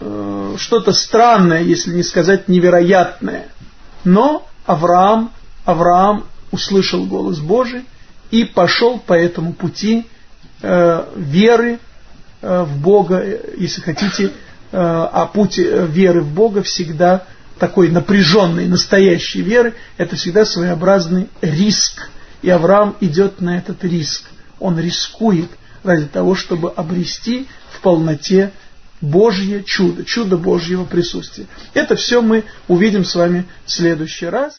э, что-то странное, если не сказать невероятное. Но Авраам, Авраам услышал голос Божий и пошел по этому пути э, веры Э, в Бога, если хотите, э, а путь веры в Бога всегда такой напряженной, настоящей веры, это всегда своеобразный риск. И Авраам идет на этот риск. Он рискует ради того, чтобы обрести в полноте Божье чудо, чудо Божьего присутствия. Это все мы увидим с вами в следующий раз.